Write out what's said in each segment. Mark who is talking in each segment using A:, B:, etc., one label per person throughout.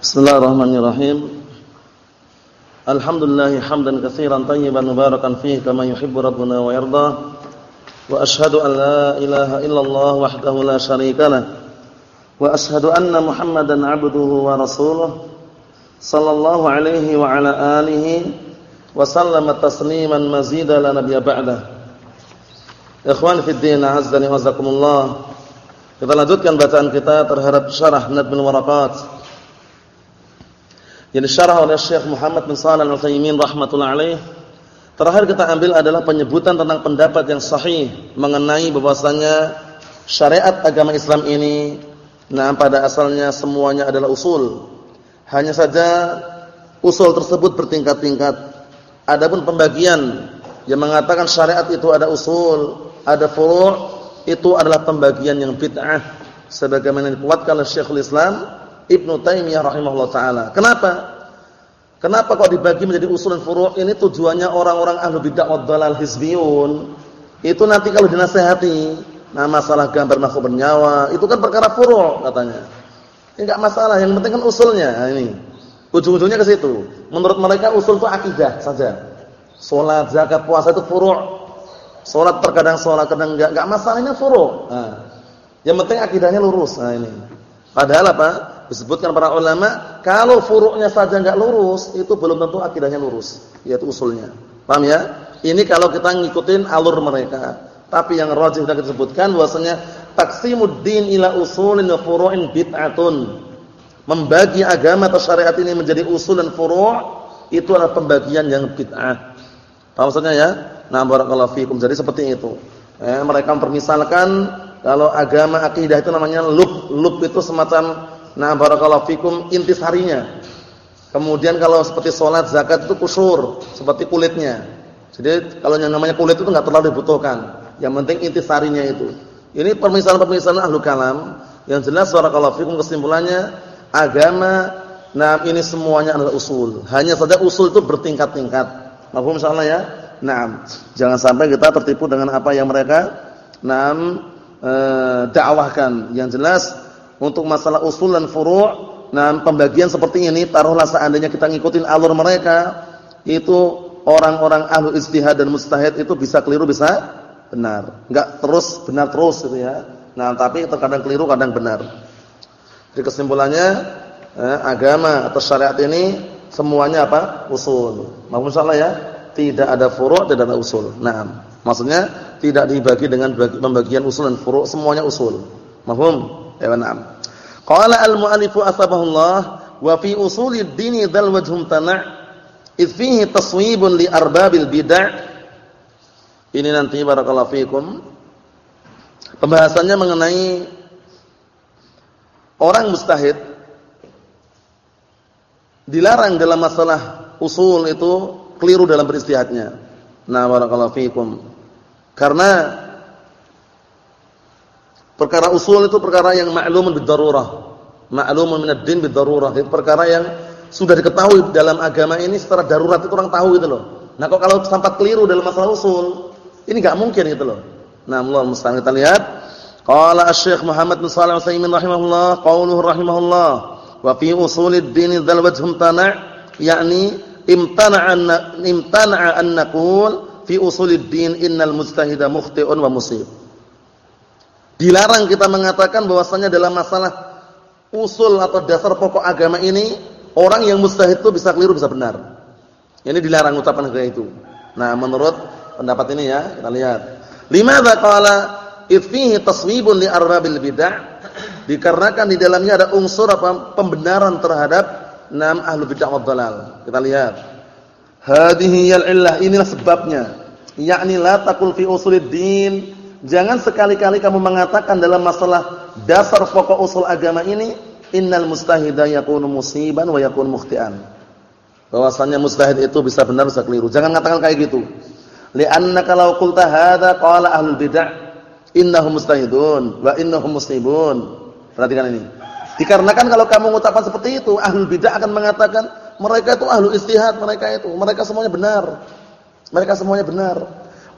A: Bismillahirrahmanirrahim. Alhamdulillah hamdan katsiran tayyiban mubarakan fihi kama yuhibbu rabbuna wa yarda. Wa ashhadu an la ilaha illallah wahdahu la syarika lah. Wa ashhadu anna Muhammadan 'abduhu wa rasuluh sallallahu alaihi wa ala alihi wa sallama tasliman mazida la nabiyya ba'da. Ikhwan fi din, azza wa jazakumullah. Kita lanjutkan bacaan kita terhadap syarah Nadmul Waraqat yang disyarah oleh Syekh Muhammad bin Shalih Al-Utsaimin rahimatullah alaih. Terakhir kita ambil adalah penyebutan tentang pendapat yang sahih mengenai bahwasanya syariat agama Islam ini nah pada asalnya semuanya adalah usul. Hanya saja usul tersebut bertingkat-tingkat. Adapun pembagian yang mengatakan syariat itu ada usul, ada furu', itu adalah pembagian yang bid'ah sebagaimana dikuatkan oleh Syekhul Islam Ibnu Taimiyah rahimahullah taala. Kenapa? Kenapa kok dibagi menjadi usul dan furu'? Ini tujuannya orang-orang ahlu bid'ah wad dalal hizbiyun. Itu nanti kalau dinasehati, nah masalah gambar makhluk bernyawa, itu kan perkara furu' katanya. Ini enggak masalah, yang penting kan usulnya. Nah, ini. Ujung-ujungnya ke situ. Menurut mereka usul itu akidah saja. Salat, zakat, puasa itu furu'. Salat terkadang salat, kadang enggak, enggak masalahnya furu'. Nah, yang penting akidahnya lurus. Nah, ini. Padahal apa? Disebutkan para ulama, kalau furuknya saja enggak lurus, itu belum tentu akidahnya lurus, yaitu usulnya. Paham ya? Ini kalau kita ngikutin alur mereka. Tapi yang rajih sudah disebutkan bahwasanya taqsimuddin ila usulin wa furu'in bid'atun. Membagi agama atau syariat ini menjadi usul dan furu' itu adalah pembagian yang bid'ah. Paham maksudnya ya? Nah, barakallahu fikum. Jadi seperti itu. Eh, mereka mempermisalkan kalau agama akidah itu namanya lub. Lub itu semacam Nah, barakallahu fikum intisarinya. Kemudian kalau seperti sholat, zakat itu kusur, seperti kulitnya. Jadi kalau yang namanya kulit itu enggak terlalu dibutuhkan. Yang penting intisarinya itu. Ini permisalan-permisalan ahlu kalam yang jelas barakallahu fikum kesimpulannya agama nah ini semuanya adalah usul. Hanya saja usul itu bertingkat-tingkat. Mafhum insyaallah ya? Naam. Jangan sampai kita tertipu dengan apa yang mereka naam e, dakwahkan. Yang jelas untuk masalah usul dan furu' nah pembagian seperti ini taruhlah seandainya kita ngikutin alur mereka itu orang-orang ahlu istihad dan mustahid itu bisa keliru bisa benar. Enggak terus benar terus gitu ya. Nah tapi terkadang keliru kadang benar. Jadi kesimpulannya eh, agama atau syariat ini semuanya apa? Usul. Mau insyaallah ya. Tidak ada furu' tidak ada usul. Nah maksudnya tidak dibagi dengan pembagian usul dan furu' semuanya usul. Mahum Ya na'am. Qala al-mu'allifu asbahullah wa fi usulid dini dal wajhum tana' id fihi taswibun li arbabil bid'ah. Ini nanti barakallahu fikum. Pembahasannya mengenai orang mustahid dilarang dalam masalah usul itu keliru dalam beristihadnya. Nah, barakallahu fikum. Karena Perkara usul itu perkara yang ma'lumun bid-darurah. Ma'lumun minad din bid-darurah. Itu perkara yang sudah diketahui dalam agama ini secara darurat itu orang tahu gitu loh. Nah, kok kalau sampai keliru dalam masalah usul, ini enggak mungkin gitu loh. Nah, Allah musta'an kita lihat. Qala Asy-Syaikh Muhammad bin Shalih Al-Utsaimin rahimahullah, qauluhu rahimahullah, wa fi usulid din dzal wajhum tana' yakni imtana'a an imtana'a an naqul fi usulid din innal mujtahida mukhti'un wa musib. Dilarang kita mengatakan bahwasanya dalam masalah usul atau dasar pokok agama ini orang yang mustahid itu bisa keliru bisa benar. Ini dilarang ucapan kayak itu. Nah, menurut pendapat ini ya, kita lihat. Limadza qala fihi taswibun li arbabil bid'ah? Dikarenakan di dalamnya ada unsur apa? pembenaran terhadap enam ahlu bid'ah wad dalal. Kita lihat. Hadhihi illah inilah sebabnya. Yakni la taqul fi usulid din Jangan sekali-kali kamu mengatakan dalam masalah dasar pokok usul agama ini, innal mustahida yakunu musiban wa yakunu mukhtian. Bahwasanya mustahid itu bisa benar bisa keliru. Jangan mengatakan kayak gitu. Li'annaka law qulta hadza qala ahlul bid'ah innahum mustahidun wa innahum musibun. Perhatikan ini. Dikarenakan kalau kamu mengucapkan seperti itu, ahlul bid'ah akan mengatakan mereka itu ahlu istihad, mereka itu, mereka semuanya benar. Mereka semuanya benar.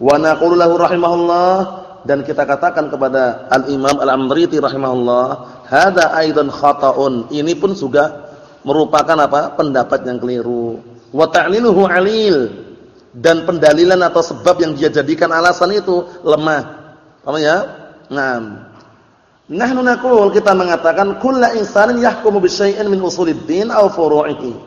A: Wa naqulu lahu rahimahullah dan kita katakan kepada Al-Imam Al-Amriti rahimahullah, hada aidan khata'un. Ini pun juga merupakan apa? pendapat yang keliru. Wa ta'liluhu 'alil dan pendalilan atau sebab yang dia jadikan alasan itu lemah. Paham ya? Naam. Nahnu naqul kita mengatakan kullu insanin yahkumu bi syai'in min usuliddin aw furu'ihi.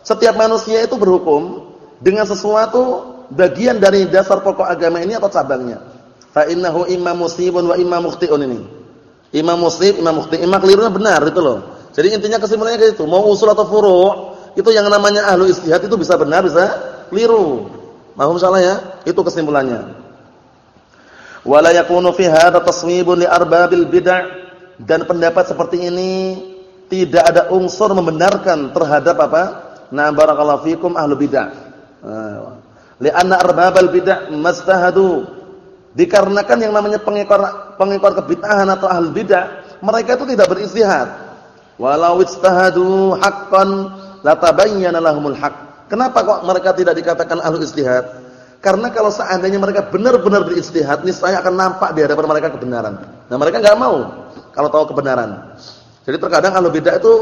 A: Setiap manusia itu berhukum dengan sesuatu bagian dari dasar pokok agama ini atau cabangnya. Fa innahu imma musibun wa imma mukhti'un ini. Imam musib, imam mukhti', imam kelirunya benar itu loh. Jadi intinya kesimpulannya kayak itu, mau usul atau furu' itu yang namanya ahlu istihad itu bisa benar bisa keliru. Mahum salah ya? Itu kesimpulannya. Wala yakunu fi hadha taswibun li arbabil bid'ah dan pendapat seperti ini tidak ada unsur membenarkan terhadap apa? Na barakallahu fikum ahlu bid'ah. Nah, Li'anna arbabal bid'ah mastahadu. Dikarenakan yang namanya pengekor pengekor kebid'ahan atau ahli bid'ah, mereka itu tidak beristihad. Walau istahadu haqqan latabayyana lahumul haqq. Kenapa kok mereka tidak dikatakan ahli istihad? Karena kalau seandainya mereka benar-benar beristihad, niscaya akan nampak di hadapan mereka kebenaran. Nah, mereka enggak mau kalau tahu kebenaran. Jadi terkadang ahli bid'ah itu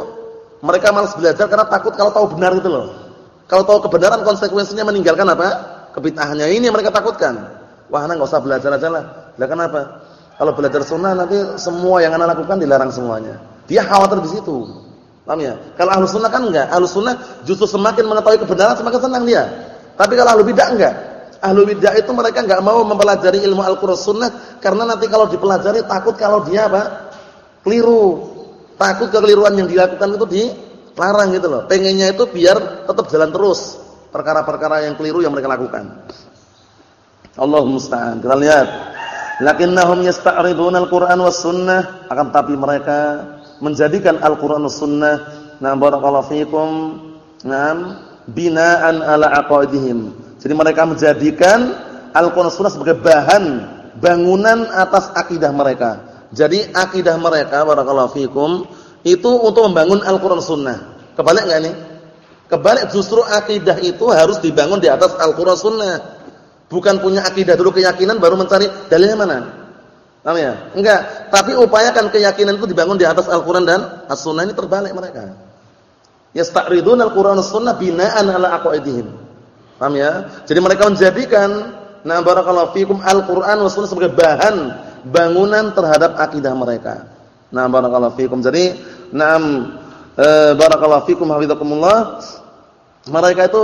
A: mereka malas belajar karena takut kalau tahu benar itu loh. Kalau tahu kebenaran konsekuensinya meninggalkan apa? Kebid'ahannya ini yang mereka takutkan. Wah, anak enggak usah belajar aja lah. Lah kenapa? Kalau belajar sunnah nanti semua yang anak lakukan dilarang semuanya. Dia khawatir di situ. Paham ya? Kalau ahlu sunnah kan enggak. Ahlu sunnah justru semakin mengetahui kebenaran semakin senang dia. Tapi kalau ahlu bid'ah enggak. Ahlu bid'ah itu mereka enggak mau mempelajari ilmu Al-Qur'an sunnah karena nanti kalau dipelajari takut kalau dia apa? Keliru. Takut kekeliruan yang dilakukan itu di Larang gitu loh. Pengennya itu biar tetap jalan terus perkara-perkara yang keliru yang mereka lakukan. Allah musta'an. Kita lihat. Lakinnahum yasta'riduna al-Qur'an was sunnah, akan tapi mereka menjadikan Al-Qur'an was sunnah na barakallahu fikum nam binaan ala aqaidihim. Jadi mereka menjadikan Al-Qur'an sunnah sebagai bahan bangunan atas akidah mereka. Jadi akidah mereka barakallahu fikum itu untuk membangun Al-Qur'an Sunnah. Kebalik enggak ini? Kebalik justru akidah itu harus dibangun di atas Al-Qur'an Sunnah. Bukan punya akidah dulu keyakinan baru mencari dalilnya mana. Paham ya? Enggak, tapi upayakan keyakinan itu dibangun di atas Al-Qur'an dan As-Sunnah ini terbalik mereka. Yasta'ridun Al-Qur'an As-Sunnah bina'an ala aqaidihim. Paham ya? Jadi mereka menjadikan na barakallahu fikum Al-Qur'an was Sunnah sebagai bahan bangunan terhadap akidah mereka. Nah, barakallahu fikum. Jadi, na'am e, barakallahu fikum hafizakumullah. Mereka itu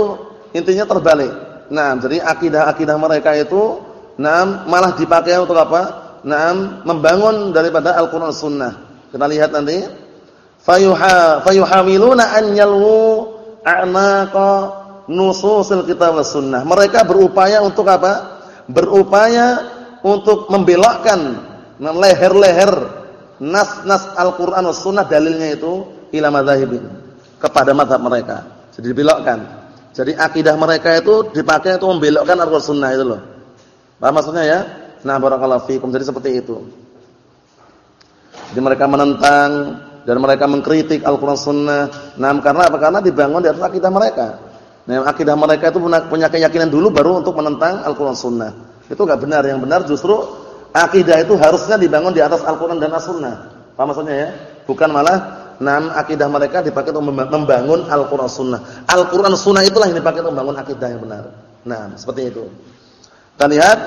A: intinya terbalik. Nah, jadi akidah-akidah mereka itu na'am malah dipakai untuk apa? Na'am membangun daripada Al-Qur'an Sunnah. Kita lihat nanti. Fayuha fayuhawiluna an yalwu a'naqa nususil kitab was sunnah. Mereka berupaya untuk apa? Berupaya untuk membelokkan leher-leher nas-nas Al-Qur'an was sunnah dalilnya itu ila madzhabin kepada mazhab mereka. Jadi dibelokkan. Jadi akidah mereka itu dipakai untuk membelokkan Al-Qur'an sunnah itu loh. Paham maksudnya ya? Nah, barakallahu fikum. Jadi seperti itu. Jadi mereka menentang dan mereka mengkritik Al-Qur'an sunnah. Nah, karena apa? Karena dibangun di atas akidah mereka. Nah, akidah mereka itu punya keyakinan dulu baru untuk menentang Al-Qur'an sunnah. Itu enggak benar. Yang benar justru Akidah itu harusnya dibangun di atas Al-Qur'an dan As-Sunnah. Paham maksudnya ya? Bukan malah nam akidah mereka dipakai untuk membangun Al-Qur'an Sunnah. Al-Qur'an Sunnah itulah yang dipakai untuk membangun akidah yang benar. Nah, seperti itu. Kita lihat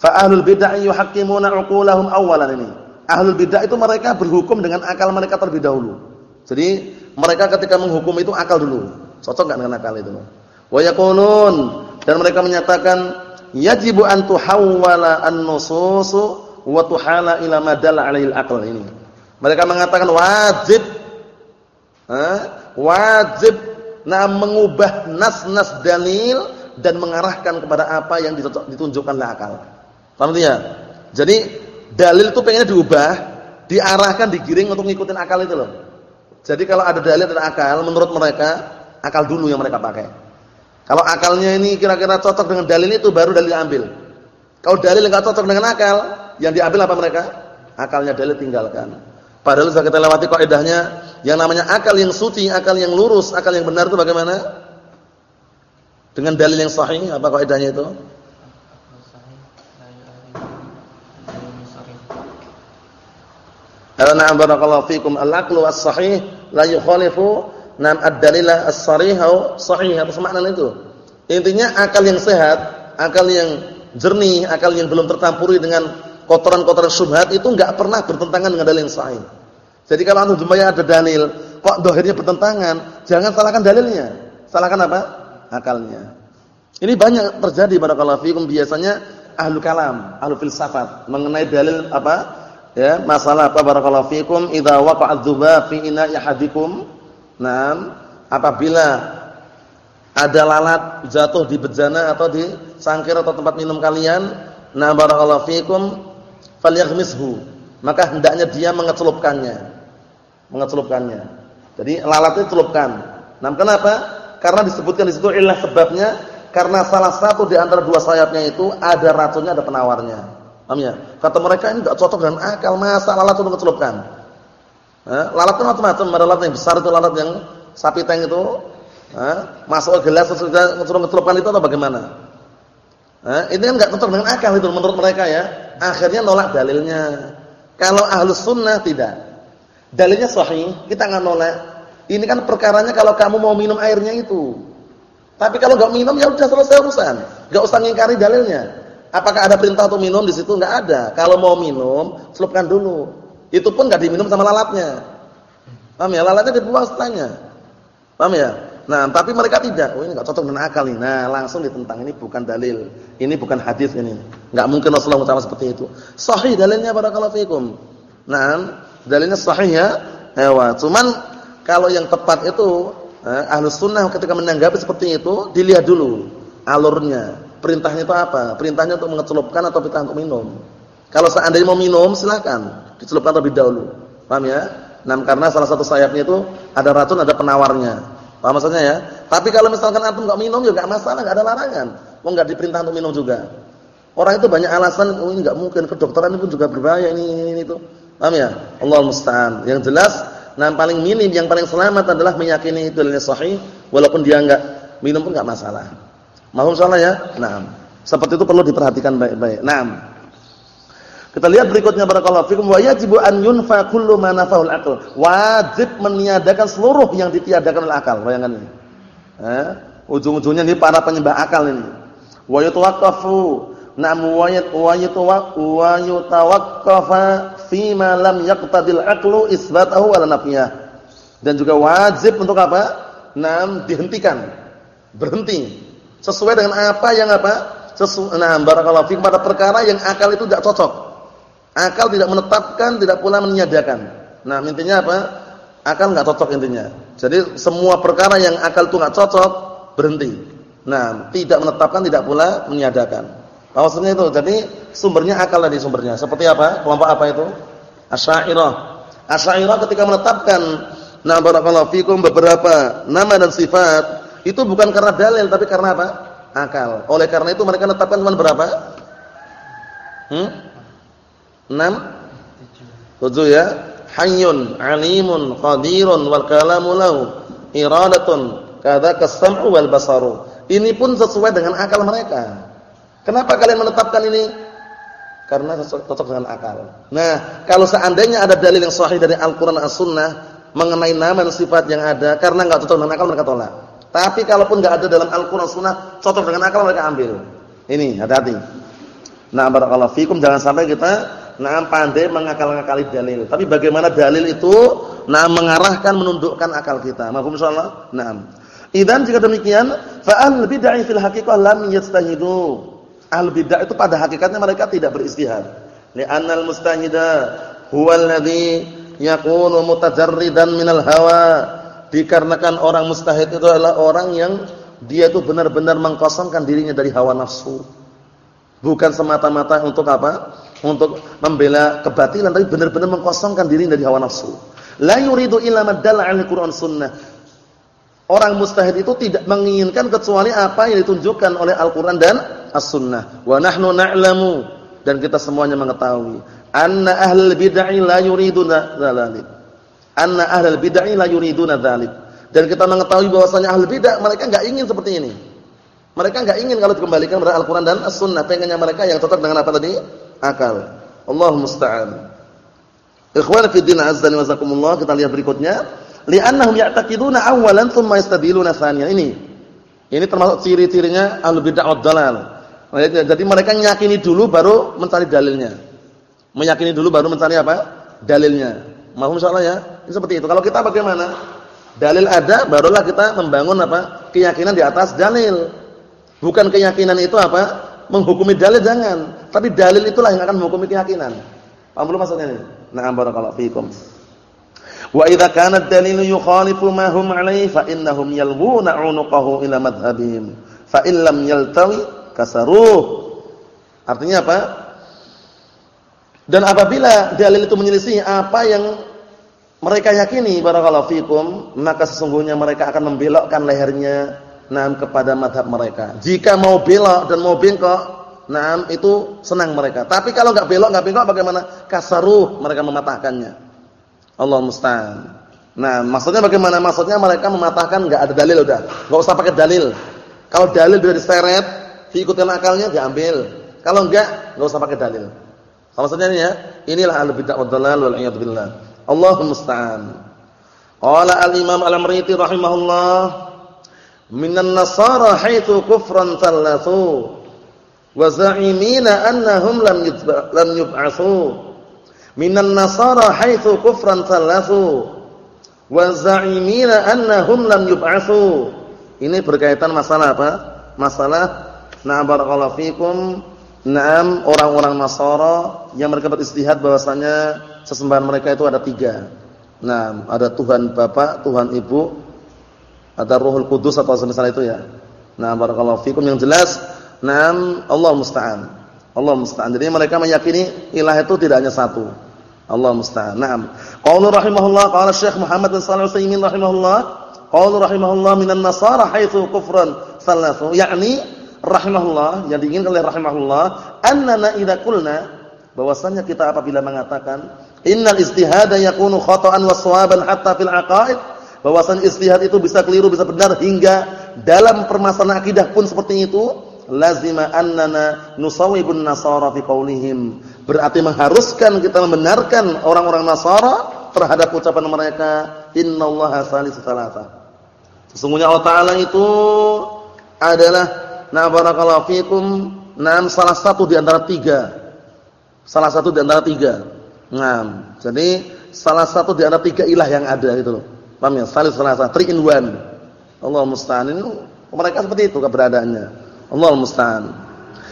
A: fa ahlul bid'ah yuhaqqimuna 'uqulahum awwalan ini. Ahlul bid'ah itu mereka berhukum dengan akal mereka terlebih dahulu. Jadi mereka ketika menghukum itu akal dulu. Cocok enggak dengan akal itu? Wa yaqulun dan mereka menyatakan yajibu an tuhawwala an-nususu wa tuhala ila ma dalla 'alaihi al-aql ini. Mereka mengatakan wajib ha? wajib nah mengubah nas-nas dalil dan mengarahkan kepada apa yang ditunjukkan oleh akal. Paham ya? Jadi dalil itu pengennya diubah, diarahkan, digiring untuk ngikutin akal itu loh. Jadi kalau ada dalil dan akal menurut mereka, akal dulu yang mereka pakai. Kalau akalnya ini kira-kira cocok dengan dalil itu baru dalil ambil. Kalau dalil enggak cocok dengan akal, yang diambil apa mereka? Akalnya dalil tinggalkan. Padahal sudah kita lewati kaidahnya yang namanya akal yang suci, akal yang lurus, akal yang benar itu bagaimana? Dengan dalil yang sahih apa kaidahnya itu? Karena barakallahu fikum al-aqlu as-sahih la yukhalifu nam ad-dalila as-sarih atau sahih atau semakna itu. Intinya akal yang sehat, akal yang jernih, akal yang belum tercampuri dengan kotoran-kotoran syubhat itu enggak pernah bertentangan dengan dalil yang sahih. Jadi kalau antum jumpai ada dalil, kok dohirnya bertentangan, jangan salahkan dalilnya. Salahkan apa? Akalnya. Ini banyak terjadi barakallahu fikum biasanya ahlu kalam, ahlu filsafat mengenai dalil apa? Ya, masalah apa barakallahu fikum idza waqa'a dzubab fi ina'i ahadikum. Naam, apabila ada lalat jatuh di bejana atau di cangkir atau tempat minum kalian, na barakallahu fikum falyaghmishu. Maka hendaknya dia mengecelupkannya. Mengecelupkannya. Jadi lalatnya celupkan. Nah, kenapa? Karena disebutkan di situ ilah sebabnya karena salah satu di antara dua sayapnya itu ada racunnya, ada penawarnya. Paham ya? Kata mereka ini enggak cocok dengan akal, masa lalat itu mengecelupkan. Eh, lalat itu macam-macam, ada lalat yang besar itu lalat yang sapi tank itu, eh, masuk ke gelas terus suruh ngecelupkan itu atau bagaimana? Eh, ini kan enggak cocok dengan akal itu menurut mereka ya. Akhirnya nolak dalilnya. Kalau ahlus sunnah tidak. Dalilnya sahih, kita enggak nolak. Ini kan perkaranya kalau kamu mau minum airnya itu. Tapi kalau enggak minum ya udah selesai urusan. Enggak usah ngingkari dalilnya. Apakah ada perintah untuk minum di situ? Enggak ada. Kalau mau minum, celupkan dulu. Itu pun enggak diminum sama lalatnya. Paham ya? Lalatnya dibuang setelahnya. Paham ya? Nah, tapi mereka tidak. Oh, ini enggak cocok dengan akal nih. Nah, langsung ditentang. Ini bukan dalil. Ini bukan hadis ini. Enggak mungkin Rasulullah SAW seperti itu. Sahih dalilnya barakallahu fikum. Nah, dalilnya sahih ya. Ewa. Cuman kalau yang tepat itu eh, ahlus sunnah ketika menanggapi seperti itu dilihat dulu alurnya perintahnya itu apa perintahnya untuk mengecelupkan atau perintah untuk minum kalau seandainya mau minum silakan dicelupkan terlebih dahulu paham ya nah karena salah satu sayapnya itu ada racun ada penawarnya paham maksudnya ya tapi kalau misalkan antum enggak minum juga enggak masalah enggak ada larangan mau enggak diperintah untuk minum juga orang itu banyak alasan oh ini enggak mungkin kedokteran pun juga berbahaya ini ini, ini itu paham ya Allah musta'an yang jelas Nah, paling minim yang paling selamat adalah meyakini itu dalilnya sahih walaupun dia enggak minum pun enggak masalah. Mohon salah ya? Naam. Seperti itu perlu diperhatikan baik-baik. Naam. Kita lihat berikutnya barakallahu fikum wa yajibu an yunfa kullu ma nafa'ul aql. Wajib meniadakan seluruh yang ditiadakan oleh akal. Bayangkan ini. Eh, ujung-ujungnya ini para penyembah akal ini. Wa yatawaqqafu Naam wa yatawaqqafa fi ma lam yaqtadil aqlu isbatahu ala nafiyah. Dan juga wajib untuk apa? Naam dihentikan. Berhenti. Sesuai dengan apa yang apa? Sesuai nah barakallahu fiik pada perkara yang akal itu tidak cocok. Akal tidak menetapkan, tidak pula meniadakan. Nah, intinya apa? Akal enggak cocok intinya. Jadi semua perkara yang akal itu enggak cocok, berhenti. Nah, tidak menetapkan, tidak pula meniadakan. Maksudnya itu. Jadi sumbernya akal tadi sumbernya. Seperti apa? Kelompok apa itu? Asy'ariyah. Asy'ariyah ketika menetapkan na barakallahu fikum beberapa nama dan sifat itu bukan karena dalil tapi karena apa? Akal. Oleh karena itu mereka menetapkan cuma berapa? Hmm? 6 7 ya. Hayyun, alimun, qadirun wal kalamu lahu iradatun kadzaka as-sam'u wal basaru. Ini pun sesuai dengan akal mereka. Kenapa kalian menetapkan ini? Karena cocok dengan akal. Nah, kalau seandainya ada dalil yang sahih dari Al-Qur'an As-Sunnah mengenai nama dan sifat yang ada karena enggak cocok dengan akal mereka tolak. Tapi kalaupun enggak ada dalam Al-Qur'an Sunnah cocok dengan akal mereka ambil. Ini hati-hati. Nah, barakallahu fikum jangan sampai kita nah pandai mengakal-akali dalil. Tapi bagaimana dalil itu nah mengarahkan menundukkan akal kita. Mafhum insyaallah? Naam. Idan jika demikian, fa'al bid'ah fil haqiqah lam yastahidu. Ahlu bid'ah itu pada hakikatnya mereka tidak beristihad. Li'annal mustahida huwa alladhi yakunu mutajarridan minal hawa. Dikarenakan orang mustahid itu adalah orang yang dia itu benar-benar mengkosongkan dirinya dari hawa nafsu. Bukan semata-mata untuk apa? Untuk membela kebatilan tapi benar-benar mengkosongkan diri dari hawa nafsu. La yuridu illa madalla 'ala Qur'an sunnah. Orang mustahid itu tidak menginginkan kecuali apa yang ditunjukkan oleh Al-Qur'an dan as-sunnah. Wa nahnu na'lamu. Dan kita semuanya mengetahui. Anna ahlul bid'ah la yuriduna dzalik anna ahlul bid'ah la yuriduna dzalik dan kita mengetahui bahwasanya ahlul bid'ah mereka enggak ingin seperti ini. Mereka enggak ingin kalau dikembalikan kepada Al-Qur'an dan As-Sunnah. Pengennya mereka yang cocok dengan apa tadi akal Allah musta'an Ikhwan fi din azza wa jazakumullah kita lihat berikutnya li'annahum ya'taqiduna awwalan thumma yastadiluna tsaniyan. Ini. Ini termasuk ciri-cirinya ahlul bid'ah wad dalal. Jadi mereka meyakini dulu baru mencari dalilnya. Meyakini dulu baru mencari apa? Dalilnya. Mohon insyaallah ya. Ini seperti itu. Kalau kita bagaimana? Dalil ada barulah kita membangun apa? Keyakinan di atas dalil. Bukan keyakinan itu apa? Menghukumi dalil jangan. Tapi dalil itulah yang akan menghukumi keyakinan. Paham belum maksudnya ini? Na'am barakallahu fiikum. Wa idza kana ad-dalilu yukhalifu ma hum 'alaihi fa innahum yalwuna 'unuqahu ila madhhabihim. Fa in lam yaltawi kasaruh. Artinya apa? Dan apabila dalil itu menyelisih apa yang mereka yakini barakallahu fikum, maka sesungguhnya mereka akan membelokkan lehernya nam kepada madhab mereka. Jika mau belok dan mau bengkok, nam itu senang mereka. Tapi kalau enggak belok, enggak bengkok bagaimana? Kasaruh mereka mematahkannya. Allah musta'an. Nah, maksudnya bagaimana? Maksudnya mereka mematahkan enggak ada dalil udah. Enggak usah pakai dalil. Kalau dalil sudah diseret, diikutin akalnya diambil. Kalau enggak, enggak usah pakai dalil. Apa maksudnya ini ya? Inilah al-bid'ah wad dalal wal iyad billah. Allahu musta'an. Qala al-Imam Al-Amriti rahimahullah, "Minan nasara haitsu kufran thalathu wa za'imina annahum lam lam yub'atsu." minan nasara haitsu kufran thalathu wa za'imina annahum lam yub'atsu. Ini berkaitan masalah apa? Masalah na'am barakallahu fikum. Naam orang-orang Nasara yang mereka beristihad bahwasanya sesembahan mereka itu ada tiga. Nah, ada Tuhan Bapa, Tuhan Ibu, ada Ruhul Kudus atau semisal itu ya. Nah, barakallahu fikum yang jelas, naam Allah musta'an. Allah musta'an. Jadi mereka meyakini ilah itu tidak hanya satu. Allah musta'an. Naam. Qaulu rahimahullah qala Syekh Muhammad bin Shalih Al-Utsaimin rahimahullah, qaulu rahimahullah minan nasara haitsu kufran salatu. Yakni rahimahullah yang diinginkan oleh rahimahullah annana idza qulna bahwasanya kita apabila mengatakan innal istihada yakunu khata'an wa shawaban hatta fil aqaid bahwasanya istihad itu bisa keliru bisa benar hingga dalam permasalahan akidah pun seperti itu lazima annana nusawwibun nasara fi qaulihim. Berarti mengharuskan kita membenarkan orang-orang Nasara terhadap ucapan mereka innallaha salisu salasa. Sesungguhnya Allah taala itu adalah na barakallahu fikum nam salah satu di antara tiga. Salah satu di antara tiga. Nah, jadi salah satu di antara tiga ilah yang ada itu loh. Paham ya? Salis salasa, three in one. Allah musta'an. Mereka seperti itu keberadaannya. Allah musta'an.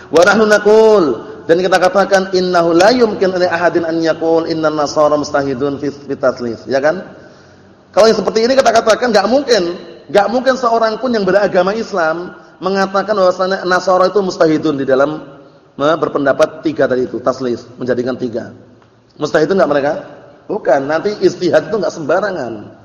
A: Wa nahnu dan kita katakan innahu la yumkin li ahadin an yaqul innan nasara mustahidun fi taslif, ya kan? Kalau yang seperti ini kita katakan enggak mungkin, enggak mungkin seorang pun yang beragama Islam mengatakan bahwasanya Nasara itu mustahidun di dalam berpendapat tiga tadi itu, taslif, menjadikan tiga. Mustahidun enggak mereka? Bukan, nanti istihad itu enggak sembarangan.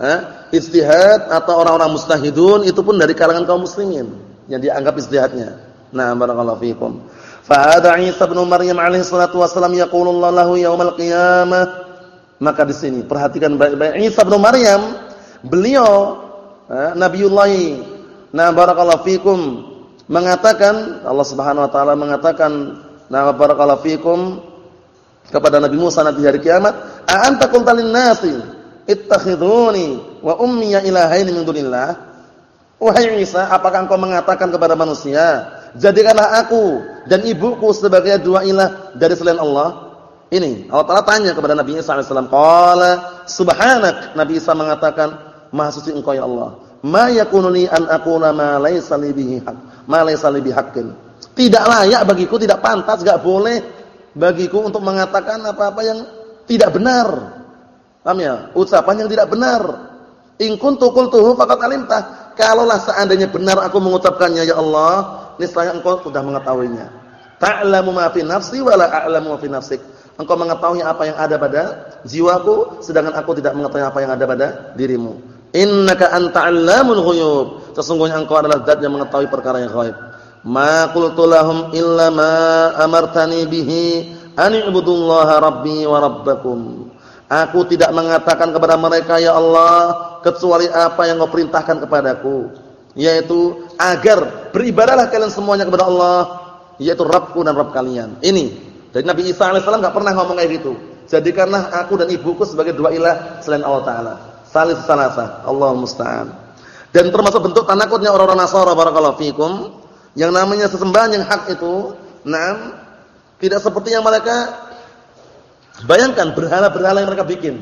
A: Eh, istihad atau orang-orang mustahidun itu pun dari kalangan kaum muslimin yang dianggap istihadnya. Nah, barakallahu fiikum. Fa hadza Isa bin Maryam alaihi salatu wasallam yaqulullahu lahu yaumal qiyamah. Maka di sini perhatikan baik-baik Isa bin Maryam, beliau eh, Nabiullah Nah, barakallahu fiikum mengatakan Allah Subhanahu wa taala mengatakan nah barakallahu fiikum kepada Nabi Musa nanti hari kiamat, "A anta qulta lin-nasi ittakhiduni wa ummi ilahaini min dunillah?" Wahai Isa, apakah engkau mengatakan kepada manusia, jadikanlah aku dan ibuku sebagai dua ilah dari selain Allah? Ini Allah Taala tanya kepada Nabi Isa alaihissalam. Qala subhanak. Nabi Isa mengatakan, Maha suci engkau ya Allah. Ma yakunu li an aqula ma laysa li bihi haq. Ma laysa li bihaqqin. Tidak layak bagiku, tidak pantas, enggak boleh bagiku untuk mengatakan apa-apa yang tidak benar. Paham ya? Ucapan yang tidak benar. In kuntu qultuhu faqad alimtah Kalaulah seandainya benar aku mengucapkannya ya Allah, niscaya engkau sudah mengetahuinya. Ta'lamu ma fi nafsi wa la a'lamu ma fi nafsik. Engkau mengetahui apa yang ada pada jiwaku sedangkan aku tidak mengetahui apa yang ada pada dirimu. Innaka anta 'allamul ghuyub. Sesungguhnya engkau adalah zat yang mengetahui perkara yang gaib. Ma qultu lahum illa ma amartani bihi an i'budullaha rabbi wa rabbakum. Aku tidak mengatakan kepada mereka ya Allah kecuali apa yang kau perintahkan kepadaku. Yaitu agar beribadahlah kalian semuanya kepada Allah yaitu Rabbku dan Rabb kalian. Ini. Dari Nabi Isa alaihissalam enggak pernah ngomong kayak gitu. Jadikanlah aku dan ibuku sebagai dua ilah selain Allah taala. Salis salasa. Allah musta'an. Dan termasuk bentuk tanakutnya orang-orang Nasara barakallahu fikum yang namanya sesembahan yang hak itu, nah, tidak seperti yang mereka bayangkan berhala-berhala yang mereka bikin.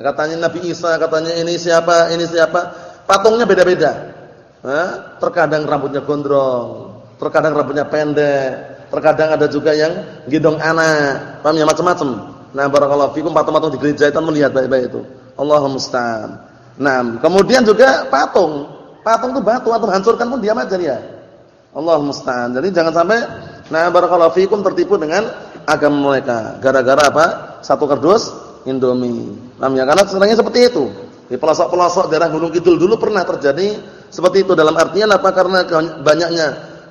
A: Katanya Nabi Isa, katanya ini siapa, ini siapa. Patungnya beda-beda. terkadang rambutnya gondrong, terkadang rambutnya pendek, terkadang ada juga yang gendong anak. Paham ya macam-macam. Nah, barakallahu fikum patung-patung di gereja itu melihat baik-baik itu. Allahumma musta'an. Nah, kemudian juga patung. Patung itu batu atau hancurkan pun diam aja dia. Allahumma musta'an. Jadi jangan sampai nah barakallahu fikum tertipu dengan agama mereka. Gara-gara apa? Satu kardus Indomie. Namanya karena sebenarnya seperti itu. Di pelosok-pelosok daerah Gunung Kidul dulu pernah terjadi seperti itu dalam artian apa? Karena banyaknya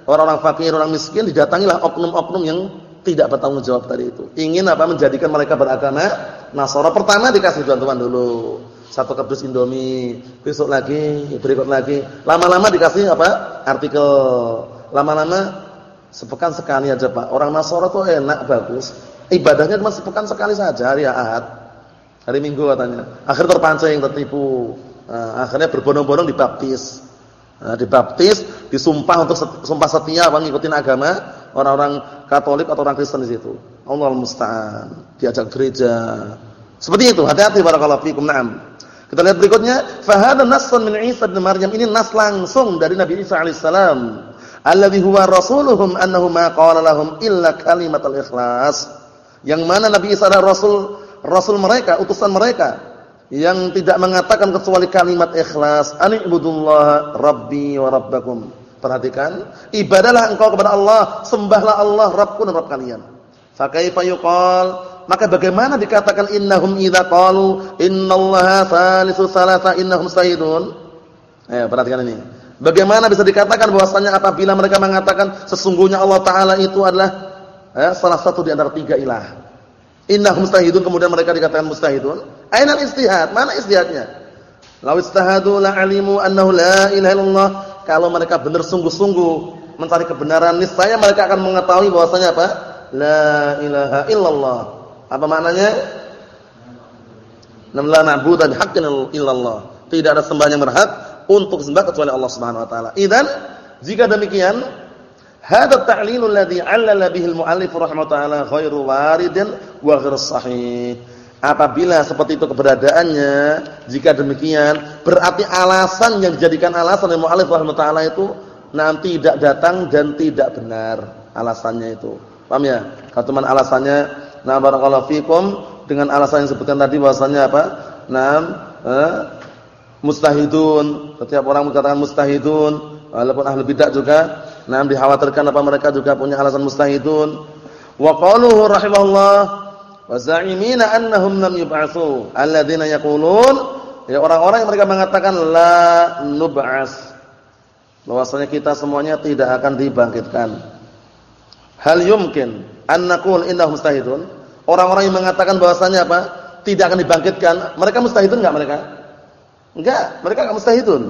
A: orang-orang fakir, orang miskin didatangilah oknum-oknum yang tidak bertanggung jawab tadi itu. Ingin apa? Menjadikan mereka beragama Nasara. Pertama dikasih bantuan dulu. Satu kardus Indomie, besok lagi, berikut lagi. Lama-lama dikasih apa? Artikel. Lama-lama sepekan sekali aja, Pak. Orang Nasara tuh enak, bagus. Ibadahnya cuma sepekan sekali saja hari Ahad. Hari Minggu katanya. Akhir terpancing, tertipu. Nah, akhirnya berbondong-bondong dibaptis. Nah, dibaptis, disumpah untuk sumpah setia bang ngikutin agama orang-orang Katolik atau orang Kristen di situ. Allah musta'an. Diajak gereja. Seperti itu. Hati-hati barakallahu fikum. Naam. Kita lihat berikutnya, fa hadha nassun min Isa bin Maryam. Ini nas langsung dari Nabi Isa alaihissalam. Alladhi huwa rasuluhum annahu ma qala lahum illa kalimatal ikhlas. Yang mana Nabi Isa adalah rasul rasul mereka, utusan mereka yang tidak mengatakan kecuali kalimat ikhlas. Ani'budullaha rabbi wa rabbakum. Perhatikan ibadalah engkau kepada Allah sembahlah Allah rabbku dan rabb kalian. Fa kaifa yuqal maka bagaimana dikatakan innahum idza qalu innallaha salisu salasa innahum sahidun eh perhatikan ini bagaimana bisa dikatakan bahwasanya apabila mereka mengatakan sesungguhnya Allah taala itu adalah eh, salah satu di antara tiga ilah innahum sahidun kemudian mereka dikatakan mustahidun Aina istihad? Mana istihadnya? Lau istahadu alimu annahu la ilaha illallah. Kalau mereka benar sungguh-sungguh mencari kebenaran, niscaya mereka akan mengetahui bahwasanya apa? La ilaha illallah. Apa maknanya? La na'budu bihaqqin illallah. Tidak ada sembahan yang berhak untuk sembah kecuali Allah Subhanahu wa taala. Idzan, jika demikian, hada ta'lilul ladzi 'allala bihi al-mu'allif rahimahullah ghairu waridin wa ghairu sahih. Apabila seperti itu keberadaannya, jika demikian, berarti alasan yang dijadikan alasan oleh mu'alif rahimahullah itu nanti tidak datang dan tidak benar alasannya itu. Paham ya? Cuma alasannya, nah barakallahu fikum dengan alasan yang sebutkan tadi bahwasanya apa? Nah, eh, mustahidun. Setiap orang mengatakan mustahidun, walaupun ahli bidah juga, nah dikhawatirkan apa mereka juga punya alasan mustahidun. Wa qaluhu rahimahullah wa za'imina annahum lam yub'atsu alladzina yaqulun. Ya orang-orang yang mereka mengatakan la nub'ats bahwasanya kita semuanya tidak akan dibangkitkan. Hal yumkin an naqul innahum mustahidun? Orang-orang yang mengatakan bahwasanya apa? Tidak akan dibangkitkan. Mereka mustahidun enggak mereka enggak mereka enggak mustahidun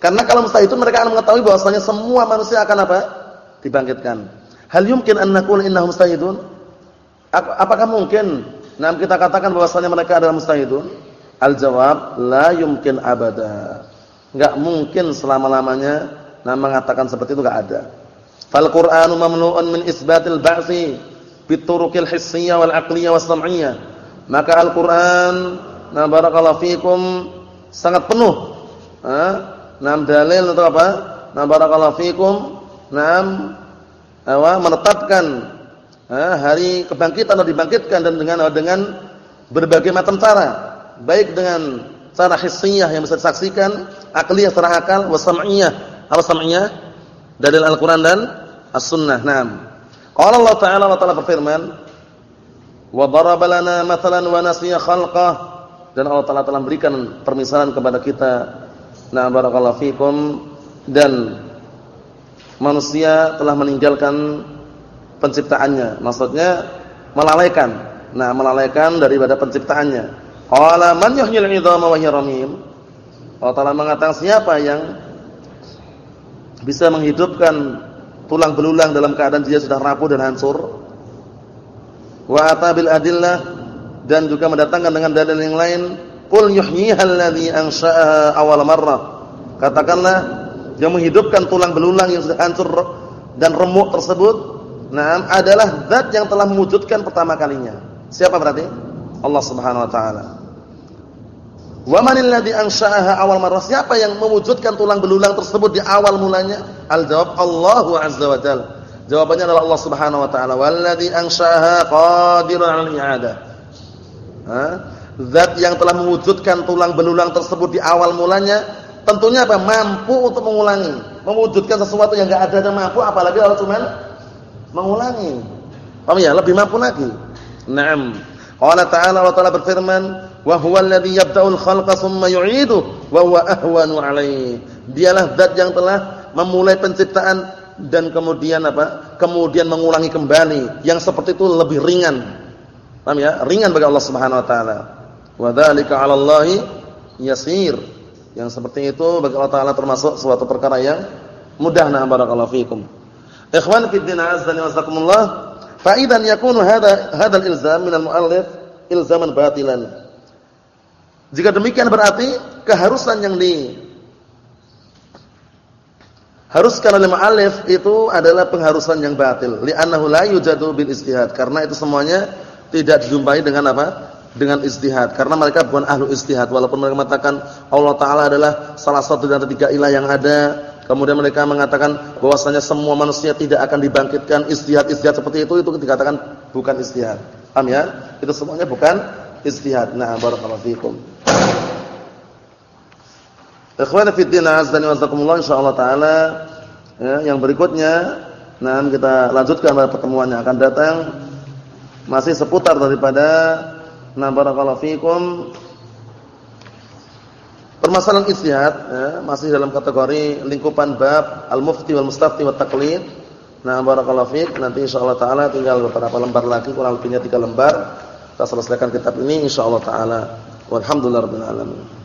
A: karena kalau mustahidun mereka akan mengetahui bahwasanya semua manusia akan apa dibangkitkan hal yumkin an naqul innahum mustahidun Apakah mungkin nah kita katakan bahwasanya mereka adalah mustahidun? Al-jawab la yumkin abada. Enggak mungkin selama-lamanya nah mengatakan seperti itu enggak ada. Fal Qur'anu mamnu'un min isbatil ba'si bituruqil hissiyah wal aqliyah was sam'iyah. Maka Al-Qur'an nah barakallahu fikum sangat penuh. Nah, dalil atau apa? Nah barakallahu fikum nah menetapkan hari kebangkitan atau dibangkitkan dan dengan dengan berbagai macam cara, baik dengan cara hissiyah yang bisa disaksikan, akliyah secara akal, wa sam'iyah. Apa sam'iyah? Dalil Al-Qur'an dan As-Sunnah. Naam. Qala Allah Ta'ala wa Ta'ala berfirman, "Wa daraba lana mathalan wa nasiya khalqah." Dan Allah Ta'ala telah berikan permisalan kepada kita. Nah, barakallahu fikum dan manusia telah meninggalkan penciptaannya. Maksudnya melalaikan. Nah, melalaikan daripada penciptaannya. Qala man yuhyil 'idhama wa? Allah Ta'ala mengatakan siapa yang bisa menghidupkan tulang belulang dalam keadaan dia sudah rapuh dan hancur? Wa atabil adillah dan juga mendatangkan dengan dalil yang lain qul yuhyiha alladhi ansha'aha awal marrah katakanlah yang menghidupkan tulang belulang yang sudah hancur dan remuk tersebut nah adalah zat yang telah mewujudkan pertama kalinya siapa berarti Allah Subhanahu wa taala Wa manil ladzi ansha'aha awal marrah? Siapa yang mewujudkan tulang belulang tersebut di awal mulanya? Al-jawab Allahu azza wa jalla. Jawabannya adalah Allah Subhanahu wa taala. Walladzi ansha'aha qadirun 'alal i'adah. Zat yang telah mewujudkan tulang belulang tersebut di awal mulanya tentunya apa? Mampu untuk mengulangi. Mewujudkan sesuatu yang enggak ada dan mampu apalagi kalau cuma mengulangi. Paham ya? Lebih mampu lagi. Naam. Allah Ta'ala wa Ta'ala berfirman, "Wa huwa alladhi yabda'ul khalqa tsumma yu'iduhu wa huwa ahwanu 'alaihi." Dialah zat yang telah memulai penciptaan dan kemudian apa? Kemudian mengulangi kembali. Yang seperti itu lebih ringan. Paham ya? Ringan bagi Allah Subhanahu wa taala. Wa dzalika 'ala Allahi yasir. Yang seperti itu bagi Allah taala termasuk suatu perkara yang mudah na barakallahu fikum. Ikhwan fi din azza wa jazakumullah. Fa idzan yakunu hadha hadzal ilzam min al-muallif ilzaman batilan. Jika demikian berarti keharusan yang di haruskan oleh muallif itu adalah pengharusan yang batil. Li'annahu la yujadu bil istihad. Karena itu semuanya tidak dijumpai dengan apa? Dengan istihad. Karena mereka bukan ahlu istihad. Walaupun mereka mengatakan Allah Ta'ala adalah salah satu dari tiga ilah yang ada. Kemudian mereka mengatakan bahwasanya semua manusia tidak akan dibangkitkan. Istihad-istihad seperti itu, itu dikatakan bukan istihad. Paham ya? Itu semuanya bukan istihad. Nah, barakallahu fikum. Ikhwan fi din azza wa jalla insyaallah taala ya, yang berikutnya nah kita lanjutkan pada pertemuan yang akan datang masih seputar daripada na barakallahu fikum. Permasalahan istihad ya, masih dalam kategori lingkupan bab al-mufti wal mustafti wat taqlid nah barakallahu fik nanti insyaallah taala tinggal beberapa lembar lagi kurang lebihnya 3 lembar. Kita selesaikan kitab ini insyaallah taala. Walhamdulillahirabbil alamin